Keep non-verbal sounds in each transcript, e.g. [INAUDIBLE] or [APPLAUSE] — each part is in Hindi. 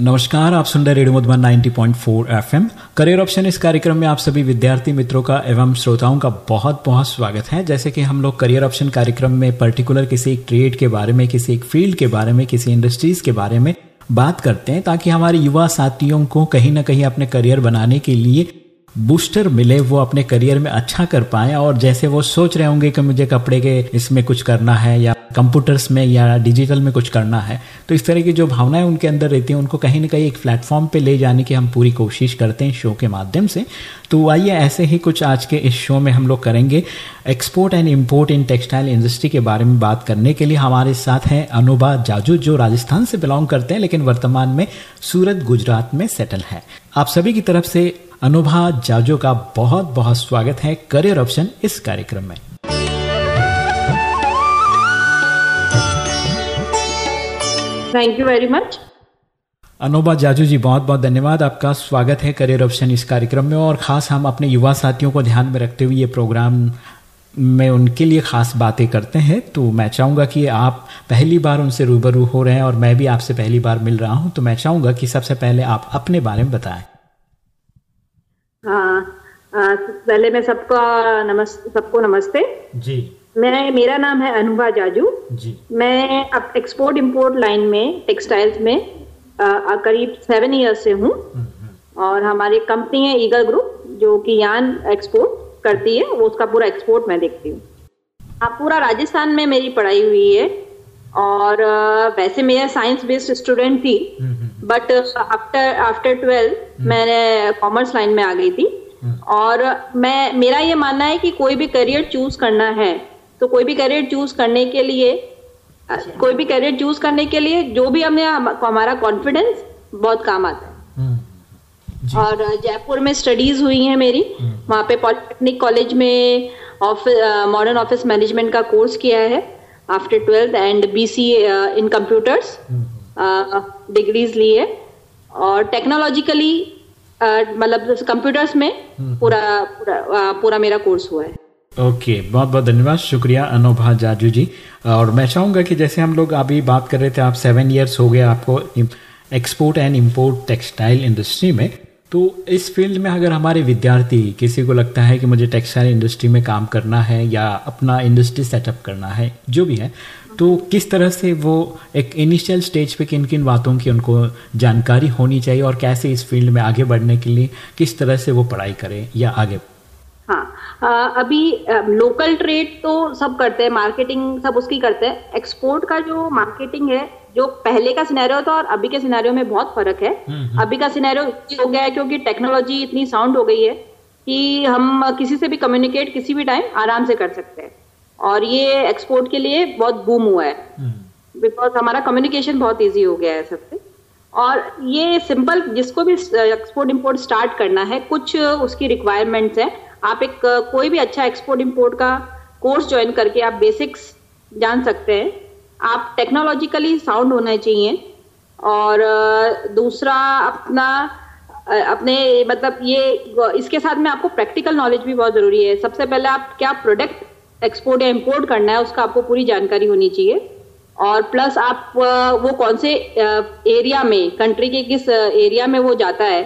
नमस्कार, आप सुन रहे radio Madhuban 90.4 FM. Career option इस कार्यक्रम में आप सभी विद्यार्थी मित्रों का एवं श्रोताओं का बहुत बहुत स्वागत है। जैसे कि हम लोग करियर ऑप्शन कार्यक्रम में पर्टिकुलर किसी एक ट्रेड के बारे में, किसी एक फ़ील्ड के बारे में, किसी इंडस्ट्रीज़ के बारे में बात करते हैं, ताकि हमारे युवा साथियों को कहीं ना कहीं अपने करियर बनाने के लिए बूस्टर मिले, वो अपने करियर में अच्छा कर पाए। और जैसे वो सोच रहे होंगे कि मुझे कपड़े के इसमें कुछ करना है या कंप्यूटर्स में या डिजिटल में कुछ करना है तो इस तरह की जो भावनाएँ उनके अंदर रहती हैं, उनको कहीं ना कहीं एक प्लेटफॉर्म पे ले जाने की हम पूरी कोशिश करते हैं शो के माध्यम से। तो आइए ऐसे ही कुछ आज के इस शो में हम लोग करेंगे export and import in textile industry के बारे में बात करने के लिए। हमारे साथ हैं अनुभा जाजू, जो राजस्थान से बिलोंग करते हैं, लेकिन वर्तमान में सूरत, गुजरात में सेटल है। आप सभी की तरफ़ से अनुभा जाजो का बहुत बहुत स्वागत है करियर ऑप्शन इस कार्यक्रम में। Thank you very much Anoba Jaju ji बहुत बहुत धन्यवाद। आपका स्वागत है करियर ऑप्शन इस कार्यक्रम में और खास हम अपने युवा साथियों को ध्यान में रखते हुए ये प्रोग्राम में उनके लिए खास बातें करते हैं। तो मैं चाहूँगा कि आप पहली बार उनसे रूबरू हो रहे हैं और मैं भी आपसे पहली बार मिल रहा हूँ। तो मैं चाहूँगा कि सबसे पहले आप अपने बारे में बताएँ। हाँ पहले मैं सबको नमस् सबको नमस्ते। जी। मैं मेरा नाम है अनुभा जाजू। जी। मैं अब एक्सपोर्ट इंपोर्ट लाइन में टेक्सटाइल्स में आ, करीब सेवन ईयर से हूँ। और हमारी कंपनी है ईगल ग्रुप जो कि यान एक्सपोर्ट करती है। वो उसका पूरा एक्सपोर्ट मैं देखती हूँ। अब पूरा राजस्थान में मेरी पढ़ाई हुई है। और वैसे मैं साइंस बेस्ड स्टूडेंट थी। बट आफ्टर आफ्टर ट्वेल्व मैंने कॉमर्स लाइन में आ गई थी। और मैं मेरा ये मानना है कि कोई भी करियर चूज़ करना है तो कोई भी करियर चूज़ करने के लिए कोई भी करियर चूज़ करने के लिए जो भी हमने हमारा कॉन्फिडेंस बहुत काम आता है। और जयपुर में स्टडीज़ हुई है मेरी। वहाँ पे पॉलिटेक्निक कॉलेज में ऑफ़िस मॉडर्न ऑफ़िस मैनेजमेंट का कोर्स किया है after twelfth and B C in computers degrees ली है। और टेक्नोलॉजिकली मतलब कंप्यूटर्स में पूरा पूरा पूरा मेरा कोर्स हुआ है। ओके okay, बहुत बहुत धन्यवाद। शुक्रिया अनोभा जाजू जी। और मैं चाहूँगा कि जैसे हम लोग अभी बात कर रहे थे आप सेवन ईयर्स हो गए आपको export and import textile industry में। तो इस फ़ील्ड में अगर हमारे विद्यार्थी किसी को लगता है कि मुझे टेक्सटाइल इंडस्ट्री में काम करना है या अपना इंडस्ट्री सेटअप करना है जो भी है तो किस तरह से वो एक इनिशियल स्टेज पे किन किन बातों की उनको जानकारी होनी चाहिए और कैसे इस फ़ील्ड में आगे बढ़ने के लिए किस तरह से वो पढ़ाई करें या आगे हाँ अभी लोकल ट्रेड तो सब करते हैं मार्केटिंग सब उसकी करते हैं। एक्सपोर्ट का जो मार्केटिंग है जो पहले का सिनेरियो था और अभी के सिनेरियो में बहुत फ़र्क है। अभी का सिनेरियो हो गया है क्योंकि टेक्नोलॉजी इतनी साउंड हो गई है कि हम किसी से भी कम्युनिकेट किसी भी टाइम आराम से कर सकते हैं। और ये एक्सपोर्ट के लिए बहुत बूम हुआ है। बिकॉज़ हमारा कम्युनिकेशन बहुत ईजी हो गया है सबसे और ये सिंपल जिसको भी एक्सपोर्ट इम्पोर्ट स्टार्ट करना है कुछ उसकी रिक्वायरमेंट्स है। आप एक कोई भी अच्छा एक्सपोर्ट इम्पोर्ट का कोर्स ज्वाइन करके आप बेसिक्स जान सकते हैं। आप टेक्नोलॉजिकली साउंड होना चाहिए और दूसरा अपना अपने मतलब ये इसके साथ में आपको प्रैक्टिकल नॉलेज भी बहुत ज़रूरी है। सबसे पहले आप क्या प्रोडक्ट एक्सपोर्ट या इम्पोर्ट करना है उसका आपको पूरी जानकारी होनी चाहिए। और प्लस आप वो कौन से एरिया में कंट्री के किस एरिया में वो जाता है,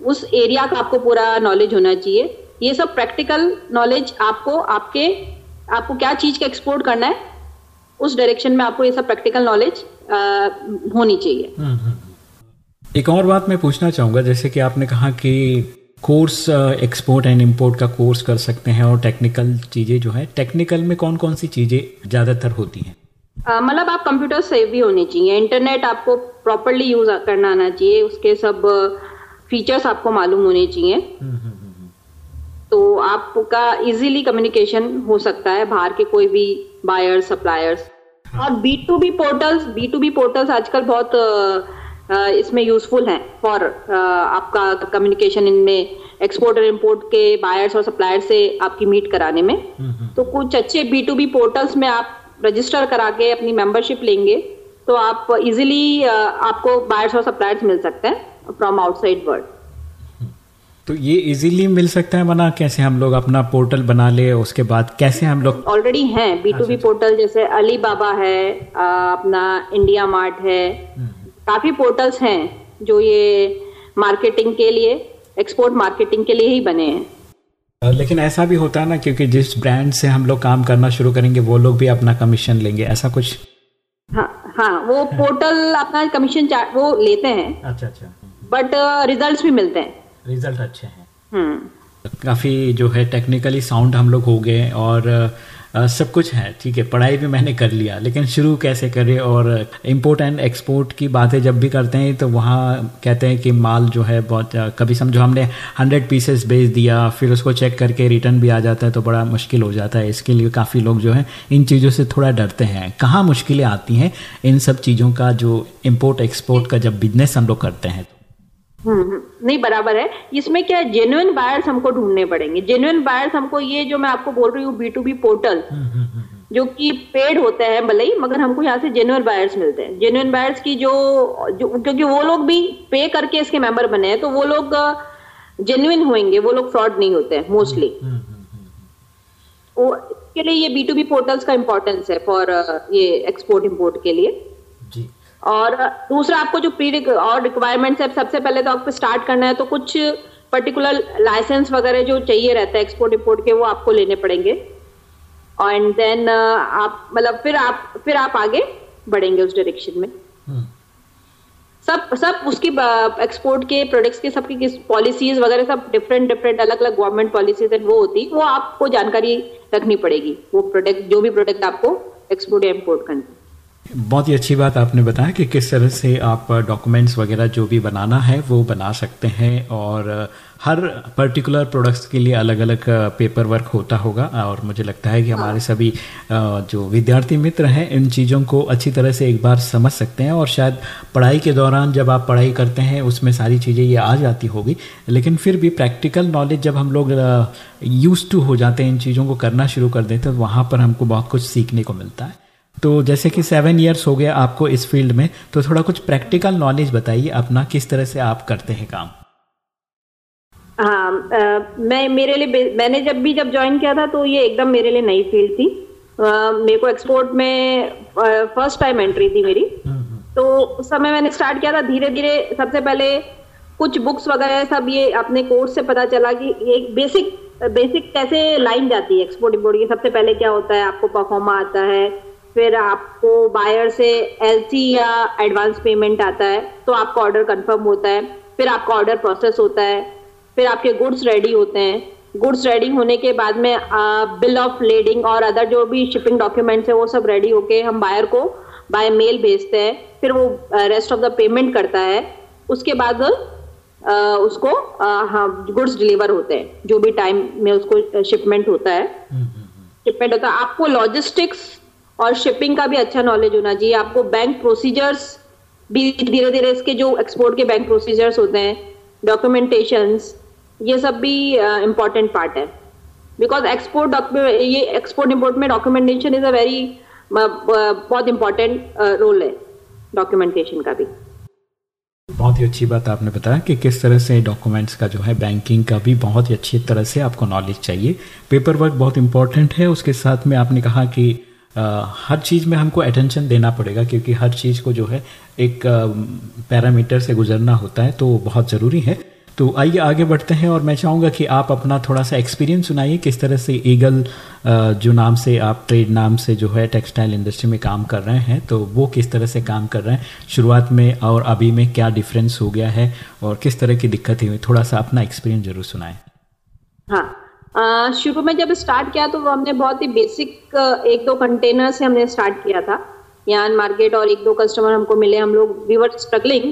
उस एरिया का आपको पूरा नॉलेज होना चाहिए। ये सब प्रैक्टिकल नॉलेज आपको आपके आपको क्या चीज़ का एक्सपोर्ट करना है उस डायरेक्शन में आपको ये सब प्रैक्टिकल नॉलेज होनी चाहिए। एक और बात मैं पूछना चाहूँगा जैसे कि आपने कहा कि कोर्स एक्सपोर्ट एंड इंपोर्ट का कोर्स कर सकते हैं और टेक्निकल चीज़ें जो है टेक्निकल में कौन कौन सी चीज़ें ज़्यादातर होती हैं? मतलब आप कंप्यूटर से भी होने चाहिए इंटरनेट आपको प्रॉपरली यूज़ करना आना चाहिए उसके सब फीचर्स आपको मालूम होने चाहिए। हम्म, हम्म, हम्म, तो आपका इजीली कम्युनिकेशन हो सकता है बाहर के कोई भी बायर्स सप्लायर्स और B to B portals B to B portals आजकल बहुत इसमें यूजफुल हैं फॉर आपका कम्युनिकेशन इनमें एक्सपोर्ट और इम्पोर्ट के बायर्स और सप्लायर से आपकी मीट कराने में। तो कुछ अच्छे बी टू बी पोर्टल्स में आप रजिस्टर करा के अपनी मेंबरशिप लेंगे तो आप इजीली आपको बायर्स और सप्लायर्स मिल सकते हैं फ्रॉम आउटसाइड वर्ल्ड तो ये इजीली मिल सकता है बना? कैसे हम लोग अपना पोर्टल बना ले उसके बाद कैसे हम लोग ऑलरेडी हैं बी टू बी पोर्टल जैसे अली बाबा है अपना इंडिया मार्ट है। हम्म। काफ़ी पोर्टल्स हैं जो ये मार्केटिंग के लिए एक्सपोर्ट मार्केटिंग के लिए ही बने हैं। लेकिन ऐसा भी होता है ना क्योंकि जिस ब्रांड से हम लोग काम करना शुरू करेंगे वो लोग भी अपना कमीशन लेंगे। ऐसा कुछ हाँ हाँ वो पोर्टल अपना कमीशन वो लेते हैं। अच्छा अच्छा। बट रिजल्ट्स भी मिलते हैं। रिज़ल्ट अच्छे हैं हम्म। काफ़ी जो है टेक्निकली साउंड हम लोग हो गए और आ, सब कुछ है ठीक है पढ़ाई भी मैंने कर लिया लेकिन शुरू कैसे करें और इम्पोर्ट एंड एक्सपोर्ट की बातें जब भी करते हैं तो वहाँ कहते हैं कि माल जो है बहुत कभी समझो हमने हंड्रेड पीसेस बेच दिया फिर उसको चेक करके रिटर्न भी आ जाता है तो बड़ा मुश्किल हो जाता है इसके लिए काफ़ी लोग जो है इन चीज़ों से थोड़ा डरते हैं कहाँ मुश्किलें आती हैं इन सब चीज़ों का जो इम्पोर्ट एक्सपोर्ट का जब बिज़नेस हम लोग करते हैं हम्म। नहीं बराबर है। इसमें क्या जेन्युन बायर्स हमको ढूँढने पड़ेंगे। जेन्युन बायर्स हमको ये जो मैं आपको बोल रही हूँ बी टू बी पोर्टल जो कि पेड होते हैं भले ही मगर हमको यहाँ से जेन्युइन बायर्स मिलते हैं। जेन्युन बायर्स की जो जो क्योंकि वो लोग भी पे करके इसके मेंबर बने हैं तो वो लोग जेन्युन होंगे वो लोग फ्रॉड नहीं होते हैं मोस्टली के लिए ये बी टू बी पोर्टल्स का इम्पोर्टेंस है फॉर ये एक्सपोर्ट इम्पोर्ट के लिए। और दूसरा आपको जो प्री और रिक्वायरमेंट्स है सबसे पहले तो आपको स्टार्ट करना है तो कुछ पर्टिकुलर लाइसेंस वगैरह जो चाहिए रहता है एक्सपोर्ट इम्पोर्ट के वो आपको लेने पड़ेंगे। एंड देन आप मतलब फिर आप फिर आप आगे बढ़ेंगे उस डायरेक्शन में। हम्म। सब सब उसकी एक्सपोर्ट के प्रोडक्ट्स के सबकी पॉलिसीज़ वगैरह सब डिफरेंट डिफरेंट अलग अलग गवर्नमेंट पॉलिसीज़ वो होती वो आपको जानकारी रखनी पड़ेगी। वो प्रोडक्ट जो भी प्रोडक्ट आपको एक्सपोर्ट या इम्पोर्ट करना। बहुत ही अच्छी बात आपने बताया कि किस तरह से आप डॉक्यूमेंट्स वगैरह जो भी बनाना है, वो बना सकते हैं और हर पर्टिकुलर प्रोडक्ट्स के लिए अलग अलग पेपर वर्क होता होगा और मुझे लगता है कि हमारे सभी जो विद्यार्थी मित्र हैं, इन चीज़ों को अच्छी तरह से एक बार समझ सकते हैं और शायद पढ़ाई के दौरान जब आप पढ़ाई करते हैं, उसमें सारी चीज़ें ये आ जाती होगी। लेकिन फिर भी प्रैक्टिकल नॉलेज जब हम लोग यूज़ टू हो जाते हैं इन चीज़ों को करना शुरू कर देते हैं तो वहाँ पर हमको बहुत कुछ सीखने को मिलता है। तो जैसे कि सेवन ईयर्स हो गया आपको इस फ़ील्ड में तो थोड़ा कुछ प्रैक्टिकल नॉलेज बताइए अपना किस तरह से आप करते हैं काम। हाँ आ, मैं मेरे लिए मैंने जब भी जब ज्वाइन किया था तो ये एकदम मेरे लिए नई फ़ील्ड थी। आ, मेरे को एक्सपोर्ट में फ़र्स्ट टाइम एंट्री थी मेरी। तो उस समय मैंने स्टार्ट किया था धीरे धीरे सबसे पहले कुछ बुक्स वगैरह सब ये अपने कोर्स से पता चला कि एक बेसिक बेसिक कैसे लाइन जाती है एक्सपोर्ट इम्पोर्ट की। सबसे पहले क्या होता है आपको परफॉर्मा आता है फिर आपको बायर से एलसी या एडवांस पेमेंट आता है तो आपका ऑर्डर कंफर्म होता है फिर आपका ऑर्डर प्रोसेस होता है फिर आपके गुड्स रेडी होते हैं। गुड्स रेडी होने के बाद में बिल ऑफ़ लेडिंग और अदर जो भी शिपिंग डॉक्यूमेंट्स है वो सब रेडी होके हम बायर को बाय मेल भेजते हैं फिर वो रेस्ट ऑफ़ द पेमेंट करता है। उसके बाद आ, उसको हाँ गुड्स डिलीवर होते हैं जो भी टाइम में उसको शिपमेंट होता है। शिपमेंट हम्म, हम्म, हम्म। होता है। आपको लॉजिस्टिक्स और शिपिंग का भी अच्छा नॉलेज होना चाहिए। आपको बैंक प्रोसीजर्स भी धीरे धीरे इसके जो एक्सपोर्ट के बैंक प्रोसीजर्स होते हैं डॉक्यूमेंटेशन ये सब भी इम्पोर्टेंट पार्ट है। बिकॉज़ एक्सपोर्ट ये एक्सपोर्ट इम्पोर्ट में डॉक्यूमेंटेशन इज़ अ वेरी बहुत इंपॉर्टेंट रोल है डॉक्यूमेंटेशन का भी। बहुत ही अच्छी बात आपने बताया कि किस तरह से डॉक्यूमेंट्स का जो है बैंकिंग का भी बहुत ही अच्छी तरह से आपको नॉलेज चाहिए। पेपर वर्क बहुत इंपॉर्टेंट है। उसके साथ में आपने कहा कि हर चीज़ में हमको अटेंशन देना पड़ेगा क्योंकि हर चीज़ को जो है एक पैरामीटर से गुजरना होता है तो बहुत ज़रूरी है। तो आइए आगे बढ़ते हैं और मैं चाहूँगा कि आप अपना थोड़ा सा एक्सपीरियंस सुनाइए, किस तरह से ईगल जो नाम से आप ट्रेड नाम से जो है टेक्सटाइल इंडस्ट्री में काम कर रहे हैं तो वो किस तरह से काम कर रहे हैं? शुरुआत में और अभी में क्या डिफरेंस हो गया है और किस तरह की दिक्कत हुई? थोड़ा सा अपना एक्सपीरियंस ज़रूर सुनाए। हाँ शुरू में जब स्टार्ट किया तो हमने बहुत ही बेसिक एक दो कंटेनर से हमने स्टार्ट किया था। यान मार्केट और एक दो कस्टमर हमको मिले। हम लोग we were struggling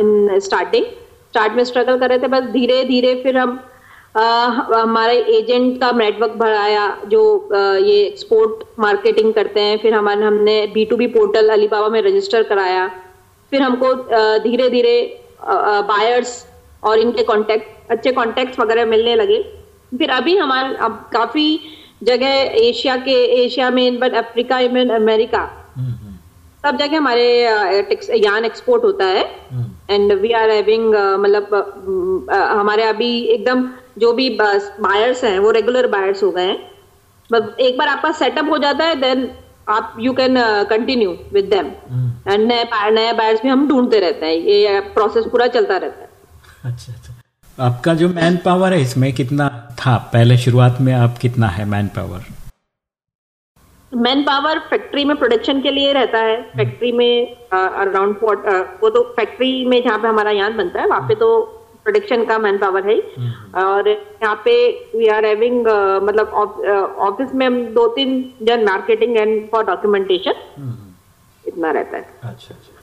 in starting start में स्ट्रगल कर रहे थे, बस धीरे धीरे फिर हम हमारे एजेंट का नेटवर्क बढ़ाया, जो ये एक्सपोर्ट मार्केटिंग करते हैं। फिर हमारे, हमने B to B portal Alibaba में रजिस्टर कराया। फिर हमको धीरे धीरे बायर्स और इनके कांटेक्ट अच्छे कांटेक्ट वगैरह मिलने लगे। फिर अभी हमारे अब काफ़ी जगह एशिया के एशिया में बट अफ्रीका इवन अमेरिका। सब जगह हमारे यान एक्सपोर्ट होता है। एंड वी आर हैविंग मतलब हमारे अभी एकदम जो भी बायर्स हैं वो रेगुलर बायर्स हो गए हैं। बस एक बार आपका सेटअप हो जाता है देन आप you can continue with them and नए नए बायर्स भी हम ढूंढते रहते हैं। ये प्रोसेस पूरा चलता रहता है। अच्छा अच्छा। आपका जो मैन पावर है इसमें कितना था? पहले शुरुआत में आप कितना है man power man power factory में प्रोडक्शन के लिए रहता है। फैक्ट्री में अराउंड वो तो फैक्ट्री में जहाँ पे हमारा यान बनता है वहाँ पे तो प्रोडक्शन का मैन पावर है। हम्म। और यहाँ पे वी आर हैविंग मतलब ऑफ़िस में हम दो तीन जन मार्केटिंग एंड फॉर डॉक्यूमेंटेशन इतना रहता है। अच्छा अच्छा।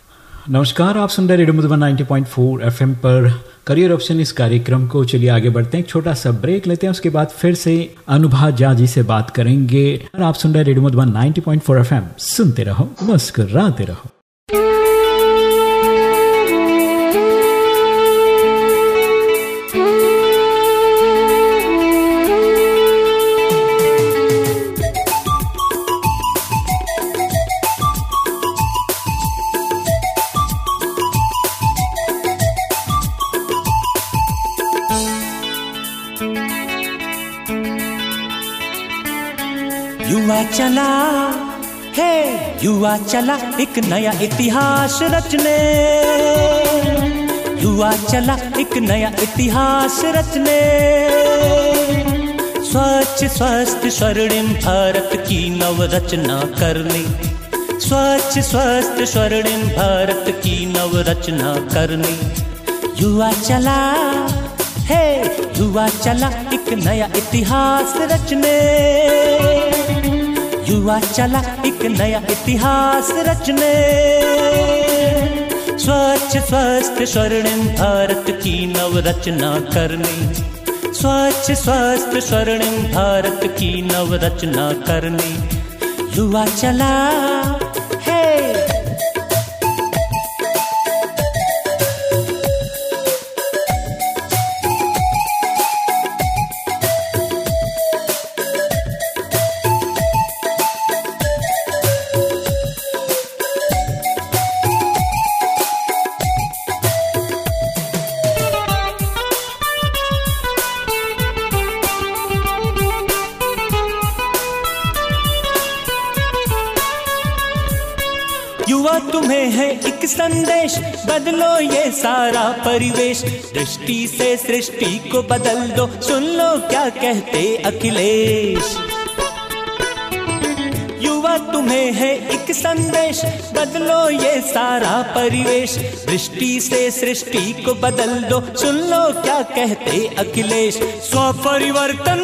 नमस्कार, आप सुन रहे रेडियो मधुबन 90.4 एफएम पर करियर ऑप्शन इस कार्यक्रम को। चलिए आगे बढ़ते हैं, छोटा सा ब्रेक लेते हैं, उसके बाद फिर से अनुभा झा जी से बात करेंगे। आप सुन रहे रेडियो मधुबन 90.4 एफएम सुनते रहो, मुस्कुराते रहो। चला। है, युवा चला एक नया इतिहास रचने। युवा चला एक नया इतिहास रचने। स्वच्छ, स्वस्थ, स्वर्णिम भारत की नव रचना करने। स्वच्छ, स्वस्थ, स्वर्णिम भारत की नव रचना करने। युवा चला। है, युवा चला एक नया इतिहास रचने। युवा चला एक नया इतिहास रचने। स्वच्छ, स्वस्थ, स्वर्णिम भारत की नव रचना करने। स्वच्छ, स्वस्थ, स्वर्णिम भारत की नव रचना करने। युवा चला बदलो ये सारा परिवेश। दृष्टि से सृष्टि को बदल दो। सुन लो क्या कहते अखिलेश। युवा तुम्हें है एक संदेश। बदलो ये सारा परिवेश। दृष्टि से सृष्टि को बदल दो। सुन लो क्या कहते अखिलेश। स्व परिवर्तन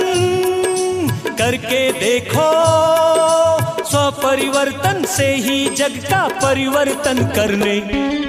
करके देखो। स्व परिवर्तन से ही जग का परिवर्तन करने।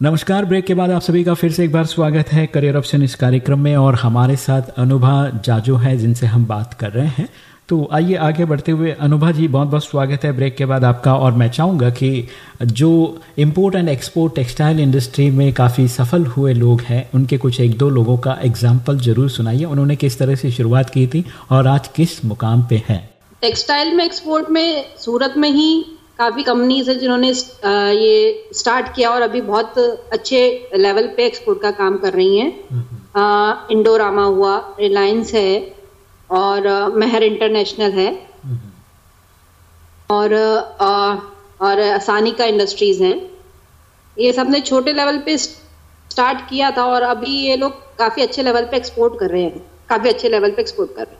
नमस्कार, ब्रेक के बाद आप सभी का फिर से एक बार स्वागत है करियर ऑप्शन इस कार्यक्रम में और हमारे साथ अनुभा जाजो है जिनसे हम बात कर रहे हैं। तो आइए आगे बढ़ते हुए अनुभा जी बहुत बहुत स्वागत है ब्रेक के बाद आपका और मैं चाहूँगा कि जो import and export textile industry में काफ़ी सफल हुए लोग हैं, उनके कुछ एक दो लोगों का एग्ज़ाम्पल ज़रूर सुनाइए। उन्होंने किस तरह से शुरुआत की थी और आज किस मुकाम पे है? टेक्सटाइल में एक्सपोर्ट में, सूरत में ही काफ़ी कंपनीज़ है जिन्होंने ये स्टार्ट किया और अभी बहुत अच्छे लेवल पे एक्सपोर्ट का काम कर रही हैं। इंडोरामा हुआ रिलायंस है और मेहर इंटरनेशनल है। और आ, और असानिका इंडस्ट्रीज़ हैं। ये सबने छोटे लेवल पे स्टार्ट किया था और अभी ये लोग काफ़ी अच्छे लेवल पे एक्सपोर्ट कर रहे हैं। काफ़ी अच्छे लेवल पे एक्सपोर्ट कर रहे हैं।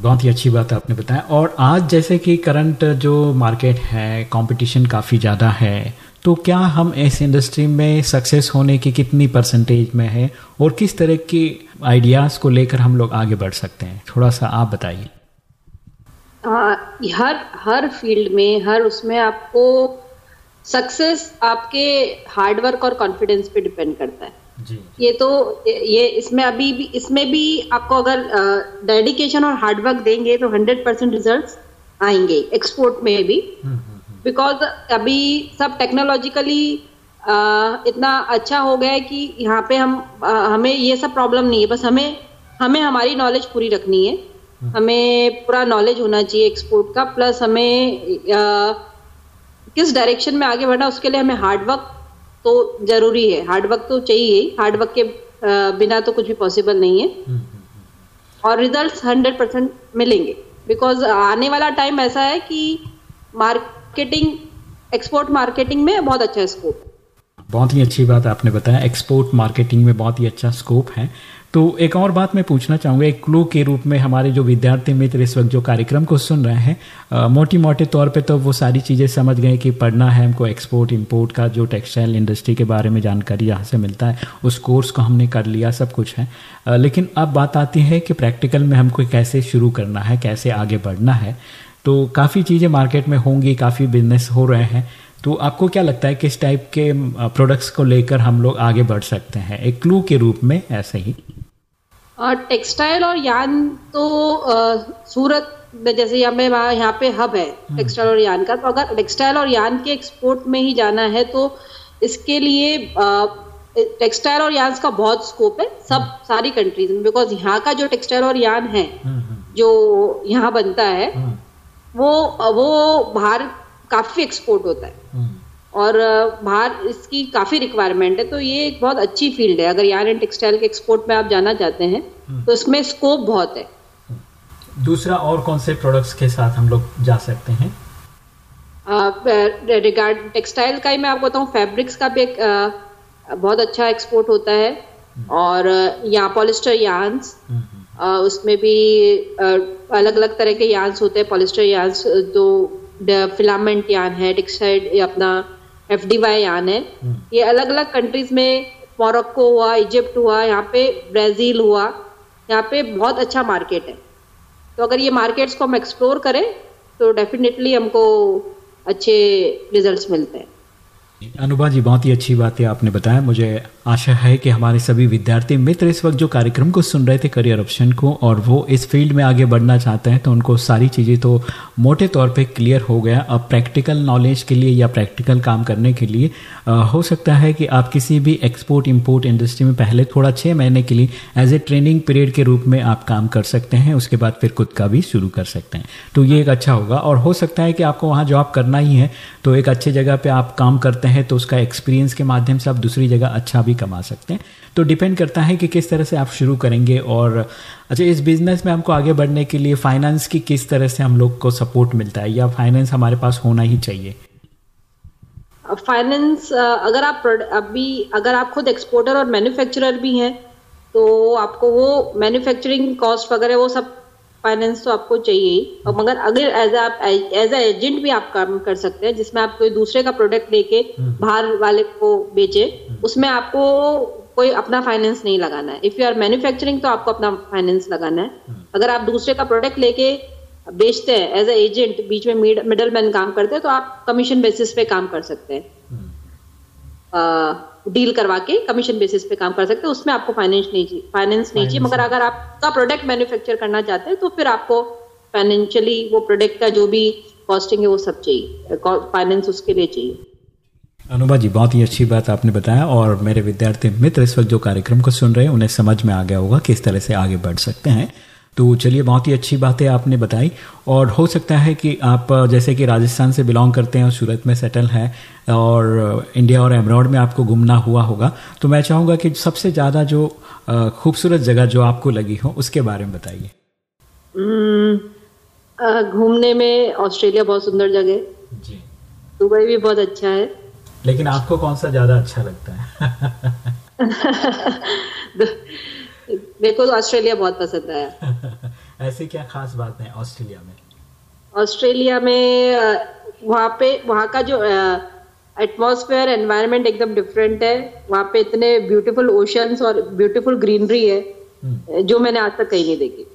बहुत ही अच्छी बात आपने बताया। और आज जैसे कि करंट जो मार्केट है कंपटीशन काफ़ी ज़्यादा है तो क्या हम इस इंडस्ट्री में सक्सेस होने की कितनी परसेंटेज में है और किस तरह की आइडियाज़ को लेकर हम लोग आगे बढ़ सकते हैं? थोड़ा सा आप बताइए। हर हर फ़ील्ड में, हर उसमें आपको सक्सेस आपके हार्डवर्क और कॉन्फिडेंस पे डिपेंड करता है। ये तो ये इसमें अभी भी इसमें भी आपको अगर डेडिकेशन और हार्डवर्क देंगे तो हंड्रेड परसेंट रिज़ल्ट आएँगे एक्सपोर्ट में भी। Because hmm, hmm, hmm. अभी सब टेक्नोलॉजिकली इतना अच्छा हो गया है कि यहाँ पे हम आ, हमें ये सब प्रॉब्लम नहीं है। बस हमें हमें हमारी नॉलेज पूरी रखनी है। हमें पूरा नॉलेज होना चाहिए एक्सपोर्ट का। प्लस हमें आ, किस डायरेक्शन में आगे बढ़ना उसके लिए हमें हार्डवर्क तो ज़रूरी है। हार्डवर्क तो चाहिए ही। हार्डवर्क के बिना तो कुछ भी पॉसिबल नहीं है। हम्म, हम्म, हम्म। और रिज़ल्ट हंड्रेड परसेंट मिलेंगे। बिकॉज़ आने वाला टाइम ऐसा है कि मार्केटिंग एक्सपोर्ट मार्केटिंग में बहुत अच्छा स्कोप बहुत ही अच्छी बात आपने बताया। एक्सपोर्ट मार्केटिंग में बहुत ही अच्छा स्कोप है। तो एक और बात मैं पूछना चाहूँगा एक क्लू के रूप में हमारे जो विद्यार्थी मित्र इस वक्त जो कार्यक्रम को सुन रहे हैं मोटी मोटे तौर पे तो वो सारी चीज़ें समझ गए कि पढ़ना है हमको एक्सपोर्ट इंपोर्ट का जो टेक्सटाइल इंडस्ट्री के बारे में जानकारी यहाँ से मिलता है उस कोर्स को हमने कर लिया सब कुछ है। आ, लेकिन अब बात आती है कि प्रैक्टिकल में हमको कैसे शुरू करना है कैसे आगे बढ़ना है। तो काफ़ी चीज़ें मार्केट में होंगी काफ़ी बिज़नेस हो रहे हैं। तो आपको क्या लगता है किस टाइप के प्रोडक्ट्स को लेकर हम लोग आगे बढ़ सकते हैं? एक क्लू के रूप में ऐसे ही। टेक्सटाइल और यान तो आ, सूरत जैसे हमें पे यहाँ पे हब है टेक्सटाइल हम्म। और यान का। तो अगर टेक्सटाइल और यान के एक्सपोर्ट में ही जाना है तो इसके लिए टेक्सटाइल और यान का बहुत स्कोप है सब हम्म। सारी कंट्रीज़ में। बिकॉज़ यहाँ का जो टेक्सटाइल और यान है हम्म, जो यहाँ बनता है वो वो बाहर काफ़ी एक्सपोर्ट होता है। और बाहर इसकी काफ़ी रिक्वायरमेंट है तो ये एक बहुत अच्छी फ़ील्ड है। अगर यार एंड टेक्सटाइल के एक्सपोर्ट में आप जाना चाहते हैं हम्म। तो इसमें स्कोप बहुत है। दूसरा और कौन से प्रोडक्ट्स के साथ हम लोग जा सकते हैं? रिगार्ड टेक्सटाइल का ही मैं आपको बताऊँ फैब्रिक्स का भी एक आ, बहुत अच्छा एक्सपोर्ट होता है। हम्म। और यहाँ पॉलिस्टर यान्स उसमें भी आ, अलग अलग तरह के यान्स होते हैं। पॉलिस्टर यान्स तो फिलामेंट यान है टेक्सटाइल अपना एफ़ डी वाई आन है। ये अलग अलग कंट्रीज़ में मोरक्को हुआ इजिप्ट हुआ यहाँ पे ब्राज़ील हुआ यहाँ पे बहुत अच्छा मार्केट है। तो अगर ये मार्केट्स को हम एक्सप्लोर करें तो डेफिनेटली हमको अच्छे रिजल्ट्स मिलते हैं। अनुभा जी बहुत ही अच्छी बात है आपने बताया। मुझे आशा है कि हमारे सभी विद्यार्थी मित्र इस वक्त जो कार्यक्रम को सुन रहे थे करियर ऑप्शन को और वो इस फ़ील्ड में आगे बढ़ना चाहते हैं तो उनको सारी चीज़ें तो मोटे तौर पे क्लियर हो गया। अब प्रैक्टिकल नॉलेज के लिए या प्रैक्टिकल काम करने के लिए आ, हो सकता है कि आप किसी भी एक्सपोर्ट इम्पोर्ट इंडस्ट्री में पहले थोड़ा छः महीने के लिए एज ए ट्रेनिंग पीरियड के रूप में आप काम कर सकते हैं उसके बाद फिर खुद का भी शुरू कर सकते हैं। तो ये एक अच्छा होगा और हो सकता है कि आपको वहाँ जॉब करना ही है तो एक अच्छी जगह पर आप काम करते हैं तो उसका एक्सपीरियंस के माध्यम से आप दूसरी जगह अच्छा भी कमा सकते हैं। तो डिपेंड करता है कि किस तरह से आप शुरू करेंगे और अच्छा इस बिज़नेस में हमको आगे बढ़ने के लिए फाइनेंस की किस तरह से हम लोग को सपोर्ट मिलता है या फाइनेंस हमारे पास होना ही चाहिए? फाइनेंस अगर आप अभी अगर आप खुद एक्सपोर्टर और मैन्युफैक्चरर भी हैं तो आपको वो मैन्युफैक्चरिंग कॉस्ट वगैरह वो सब फाइनेंस तो आपको चाहिए ही और मगर अगर एज आप एज एजेंट भी आप काम कर सकते हैं जिसमें आप कोई दूसरे का प्रोडक्ट लेके हम्म। बाहर वाले को बेचे हम्म। उसमें आपको कोई अपना फाइनेंस नहीं लगाना है इफ़ यू आर मैन्युफैक्चरिंग तो आपको अपना फाइनेंस लगाना है हम्म। अगर आप दूसरे का प्रोडक्ट लेके बेचते हैं एज ए एजेंट बीच में मिडल मैन काम करते हैं तो आप कमीशन बेसिस पे काम कर सकते हैं डील करवा के कमीशन बेसिस पे काम कर सकते हैं उसमें आपको फाइनेंस नहीं चाहिए फाइनेंस नहीं चाहिए। मगर अगर आपका प्रोडक्ट मैन्युफैक्चर करना चाहते हैं तो फिर आपको फाइनेंशियली वो प्रोडक्ट का जो भी कॉस्टिंग है वो सब चाहिए। फाइनेंस उसके लिए चाहिए। अनुभा जी बहुत ही अच्छी बात आपने बताया और मेरे विद्यार्थी मित्र इस वक्त जो कार्यक्रम को सुन रहे हैं उन्हें समझ में आ गया होगा किस तरह से आगे बढ़ सकते हैं। तो चलिए बहुत ही अच्छी बातें आपने बताई। और हो सकता है कि आप जैसे कि राजस्थान से बिलोंग करते हैं और सूरत में सेटल हैं और इंडिया और एमरॉड में आपको घूमना हुआ होगा तो मैं चाहूँगा कि सबसे ज़्यादा जो खूबसूरत जगह जो आपको लगी हो उसके बारे में बताइए। हम्म, घूमने में ऑस्ट्रेलिया बहुत सुंदर जगह जी। दुबई भी बहुत अच्छा है। लेकिन आपको कौन सा ज़्यादा अच्छा लगता है? [LAUGHS] [LAUGHS] [LAUGHS] मेरे को तो ऑस्ट्रेलिया बहुत पसंद आया। [LAUGHS] ऐसी क्या खास बात है ऑस्ट्रेलिया में? ऑस्ट्रेलिया में वहाँ पे वहाँ का जो एटमॉस्फेयर एनवायरनमेंट एकदम डिफरेंट है। वहाँ पे इतने ब्यूटीफुल ओशंस और ब्यूटीफुल ग्रीनरी है हम्म। जो मैंने आज तक कहीं नहीं देखी।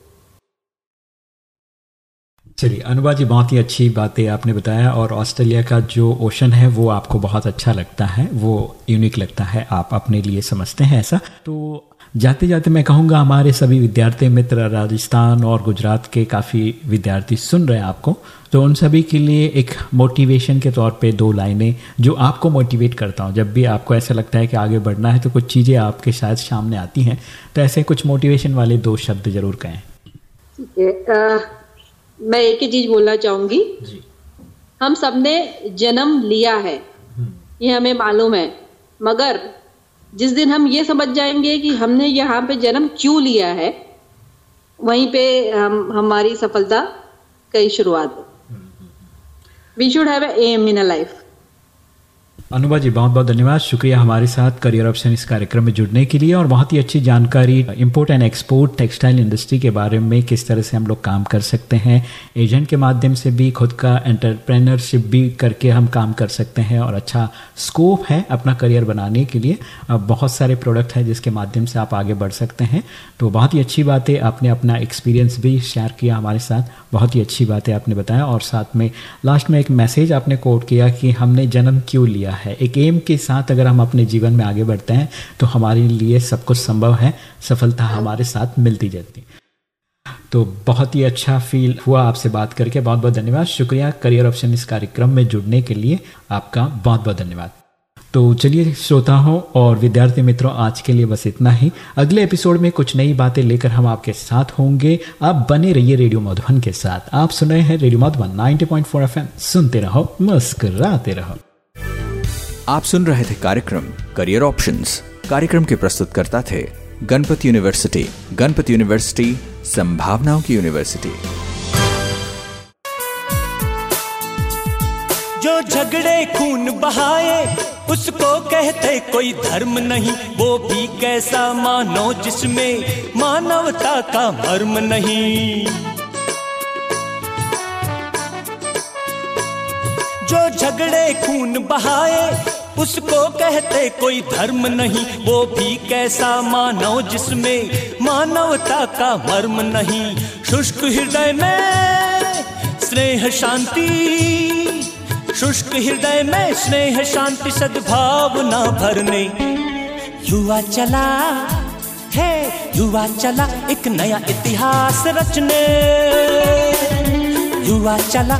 चलिए अनुभा जी बहुत ही अच्छी बातें आपने बताया और ऑस्ट्रेलिया का जो ओशन है वो आपको बहुत अच्छा लगता है वो यूनिक लगता है आप अपने लिए समझते हैं ऐसा। तो जाते जाते मैं कहूँगा हमारे सभी विद्यार्थी मित्र राजस्थान और गुजरात के काफ़ी विद्यार्थी सुन रहे हैं आपको तो उन सभी के लिए एक मोटिवेशन के तौर पे दो लाइनें जो आपको मोटिवेट करता हूँ। जब भी आपको ऐसा लगता है कि आगे बढ़ना है तो कुछ चीज़ें आपके शायद सामने आती हैं तो ऐसे कुछ मोटिवेशन वाले दो शब्द ज़रूर कहें। ठीक है मैं एक ही चीज़ बोलना चाहूँगी। हम सबने जन्म लिया है। ये हमें मालूम है मगर जिस दिन हम ये समझ जाएँगे कि हमने यहाँ पे जन्म क्यों लिया है वहीं पे हम हमारी सफलता कई शुरुआत we should have aim in a life Anubha ji बहुत बहुत धन्यवाद। शुक्रिया हमारे साथ करियर ऑप्शन इस कार्यक्रम में जुड़ने के लिए और बहुत ही अच्छी जानकारी import and export textile industry के बारे में किस तरह से हम लोग काम कर सकते हैं। एजेंट के माध्यम से भी, खुद का एंटरप्रेनरशिप भी करके हम काम कर सकते हैं और अच्छा स्कोप है अपना करियर बनाने के लिए। बहुत सारे प्रोडक्ट हैं जिसके माध्यम से आप आगे बढ़ सकते हैं। तो बहुत ही अच्छी बात है आपने अपना एक्सपीरियंस भी शेयर किया हमारे साथ। बहुत ही अच्छी बात है आपने बताया और साथ में लास्ट में एक मैसेज आपने कोट किया कि हमने जन्म क्यों लिया है। एक एम के साथ अगर हम अपने जीवन में आगे बढ़ते हैं तो हमारे लिए सब कुछ संभव है, सफलता हमारे साथ मिलती जाती तो बहुत ही अच्छा फील हुआ आपसे बात करके। बहुत बहुत धन्यवाद। शुक्रिया। करियर ऑप्शन इस कार्यक्रम में जुड़ने के लिए आपका बहुत बहुत धन्यवाद। तो चलिए श्रोताओं और विद्यार्थी मित्रों, आज के लिए बस इतना ही। अगले एपिसोड में कुछ नई बातें लेकर हम आपके साथ होंगे। आप बने रहिए रेडियो मधुबन के साथ। आप सुन रहे हैं रेडियो मधुबन 90.4 एफएम। सुनते रहो, मुस्कुराते रहो। आप सुन रहे थे कार्यक्रम करियर ऑप्शंस कार्यक्रम के प्रस्तुतकर्ता थे गणपति यूनिवर्सिटी गणपति यूनिवर्सिटी संभावनाओं की यूनिवर्सिटी जो झगड़े खून बहाए, उसको कहते कोई धर्म नहीं। वो भी कैसा मानो जिसमें मानवता का मर्म नहीं। जो झगड़े खून बहाए, उसको कहते कोई धर्म नहीं। वो भी कैसा मानव जिसमें मानवता का मर्म नहीं। शुष्क हृदय में स्नेह शांति, शुष्क हृदय में स्नेह शांति, सद्भावना भरने। युवा चला है, युवा चला एक नया इतिहास रचने। युवा चला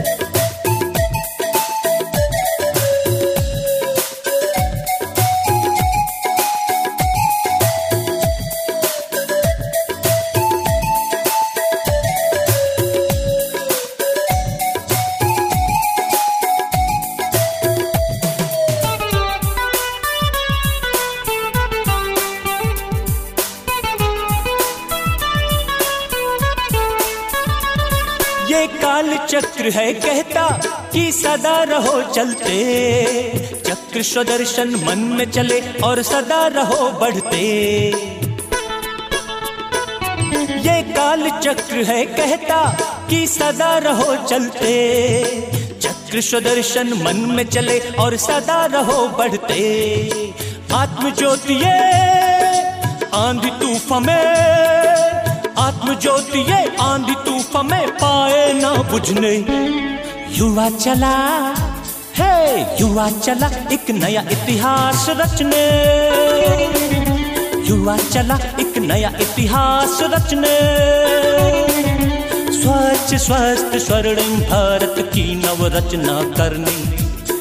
चक्र है कहता कि सदा रहो चलते। चक्र स्वदर्शन मन में चले और सदा रहो बढ़ते। ये काल चक्र है कहता कि सदा रहो चलते। चक्र स्वदर्शन मन में चले और सदा रहो बढ़ते। आत्म ज्योति आंधी तूफा में आत्म ज्योति ये आंधी तूफ़ान में पाए ना बुझने। युवा चला है युवा चला, एक नया इतिहास रचने। युवा चला, एक नया इतिहास रचने। स्वच्छ, स्वस्थ, स्वर्णिम भारत की नव रचना करनी।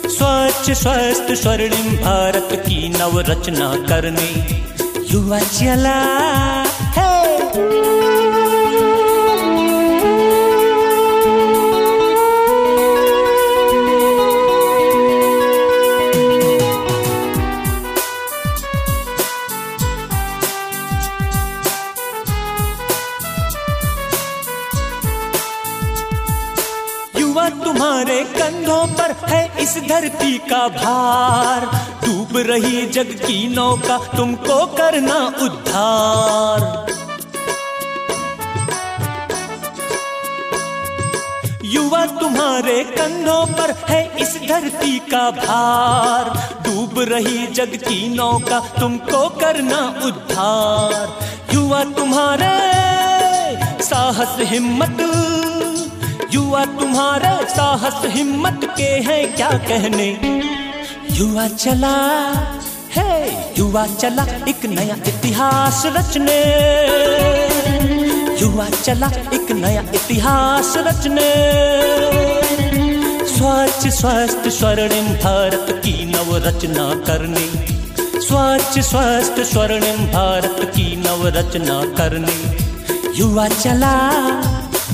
स्वच्छ, स्वस्थ, स्वर्णिम भारत की नव रचना करनी। युवा चला है तुम्हारे कंधों पर है इस धरती का भार। डूब रही जग की नौका तुमको करना उद्धार। युवा तुम्हारे कंधों पर है इस धरती का भार। डूब रही जग की नौका तुमको करना उद्धार। युवा तुम्हारे साहस, हिम्मत युवा, तुम्हारे साहस, हिम्मत के हैं क्या कहने? युवा चला है युवा चला एक नया इतिहास रचने। युवा चला एक नया इतिहास रचने। स्वच्छ, स्वस्थ, स्वर्णिम भारत की नव रचना करने। स्वच्छ, स्वस्थ, स्वर्णिम भारत की नव रचना करने। युवा चला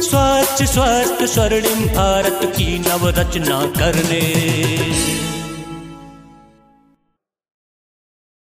स्वच्छ स्वस्थ स्वर्णिम भारत की नवरचना करने।